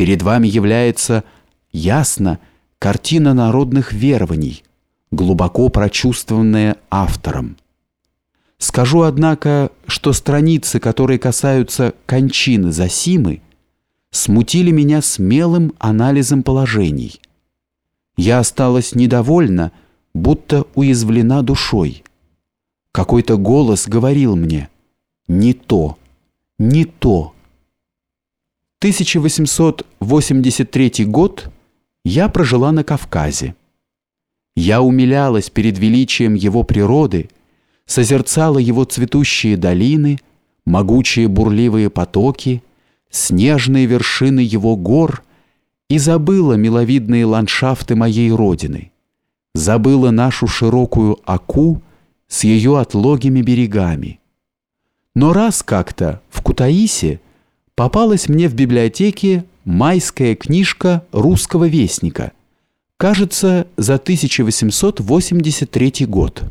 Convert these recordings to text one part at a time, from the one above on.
Перед вами является ясно картина народных верований, глубоко прочувствованная автором. Скажу, однако, что страницы, которые касаются кончины Засимы, смутили меня смелым анализом положений. Я осталась недовольна, будто уязвлена душой. Какой-то голос говорил мне «Не то, не то». 1883 год я прожила на Кавказе. Я умилялась перед величием его природы, созерцала его цветущие долины, могучие бурливые потоки, снежные вершины его гор и забыла миловидные ландшафты моей родины, забыла нашу широкую Аку с ее отлогими берегами. Но раз как-то в Кутаисе попалась мне в библиотеке майская книжка русского вестника, кажется, за 1883 год.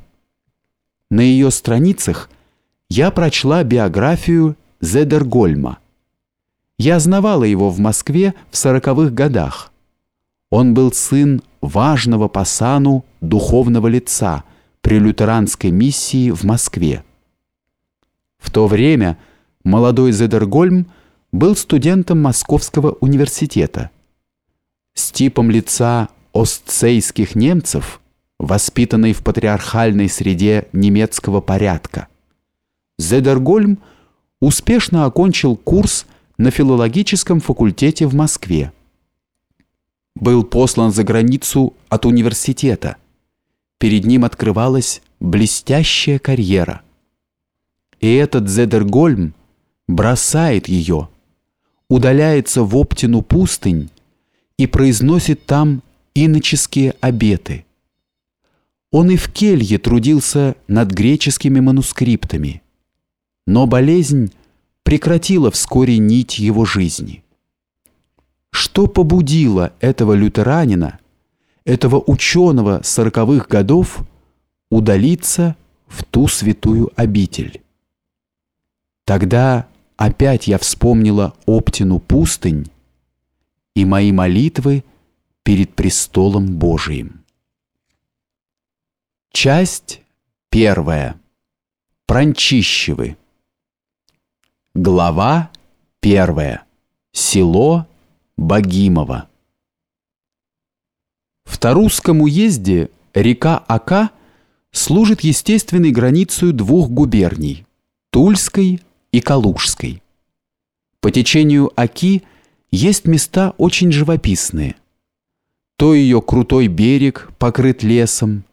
На ее страницах я прочла биографию Зедергольма. Я знавала его в Москве в сороковых годах. Он был сын важного по сану духовного лица при лютеранской миссии в Москве. В то время молодой Зедергольм был студентом Московского университета. С типом лица остцейских немцев, воспитанный в патриархальной среде немецкого порядка. Зедергольм успешно окончил курс на филологическом факультете в Москве. Был послан за границу от университета. Перед ним открывалась блестящая карьера. И этот Зедергольм бросает ее – удаляется в Оптину пустынь и произносит там иноческие обеты. Он и в келье трудился над греческими манускриптами, но болезнь прекратила вскоре нить его жизни. Что побудило этого лютеранина, этого ученого сороковых годов удалиться в ту святую обитель? Тогда Опять я вспомнила Оптину пустынь и мои молитвы перед престолом Божиим. Часть первая. Пранчищевы. Глава первая. Село Богимово. В Тарусском уезде река Ака служит естественной границей двух губерний – Тульской и Калужской. По течению Оки есть места очень живописные. То ее крутой берег покрыт лесом,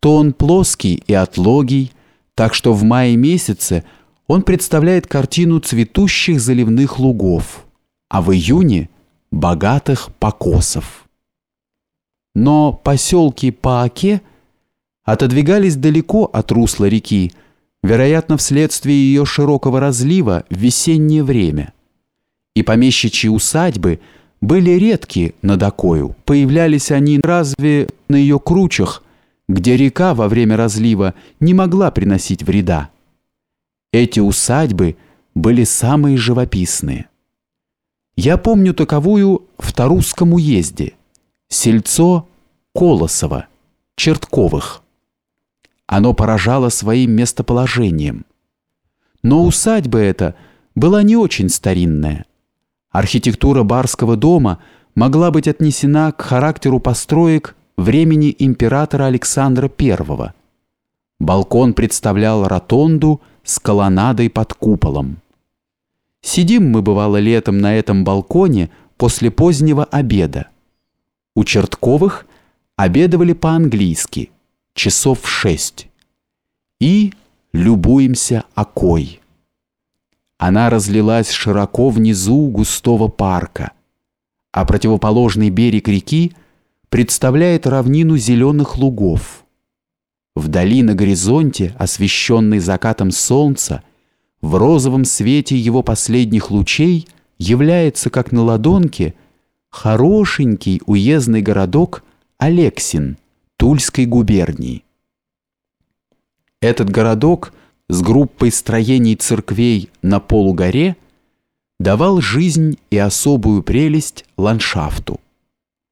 то он плоский и отлогий, так что в мае месяце он представляет картину цветущих заливных лугов, а в июне – богатых покосов. Но поселки по Оке отодвигались далеко от русла реки, вероятно, вследствие ее широкого разлива в весеннее время. И помещичьи усадьбы были редки над Окою, появлялись они разве на ее кручах, где река во время разлива не могла приносить вреда. Эти усадьбы были самые живописные. Я помню таковую в Тарусском уезде, сельцо Колосово, Чертковых. Оно поражало своим местоположением. Но усадьба эта была не очень старинная. Архитектура барского дома могла быть отнесена к характеру построек времени императора Александра I. Балкон представлял ротонду с колоннадой под куполом. Сидим мы, бывало, летом на этом балконе после позднего обеда. У Чертковых обедывали по-английски – часов в шесть. И любуемся окой. Она разлилась широко внизу густого парка, а противоположный берег реки представляет равнину зеленых лугов. Вдали на горизонте, освещенный закатом солнца, в розовом свете его последних лучей является, как на ладонке, хорошенький уездный городок Алексин – Тульской губернии. Этот городок с группой строений церквей на полугоре давал жизнь и особую прелесть ландшафту.